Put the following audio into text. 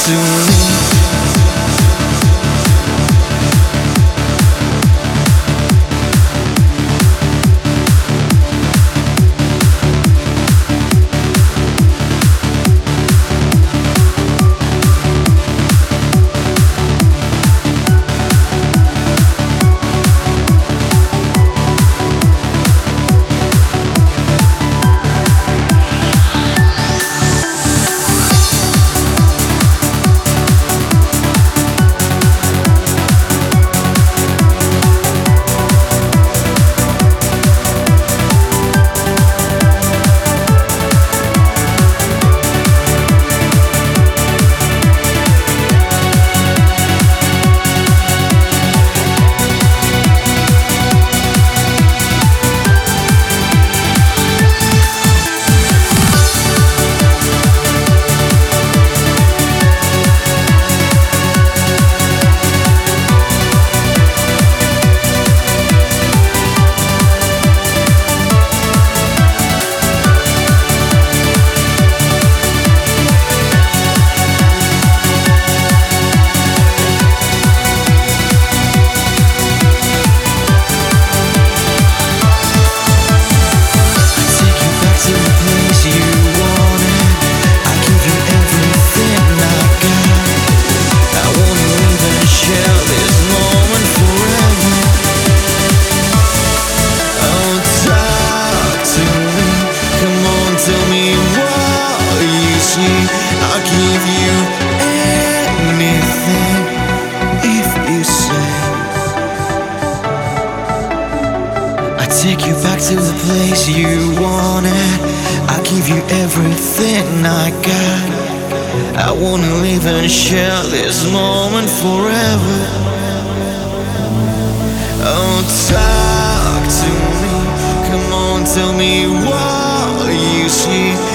soon. to the place you wanted. I give you everything I got. I wanna live and share this moment forever. Oh, talk to me. Come on, tell me what you see.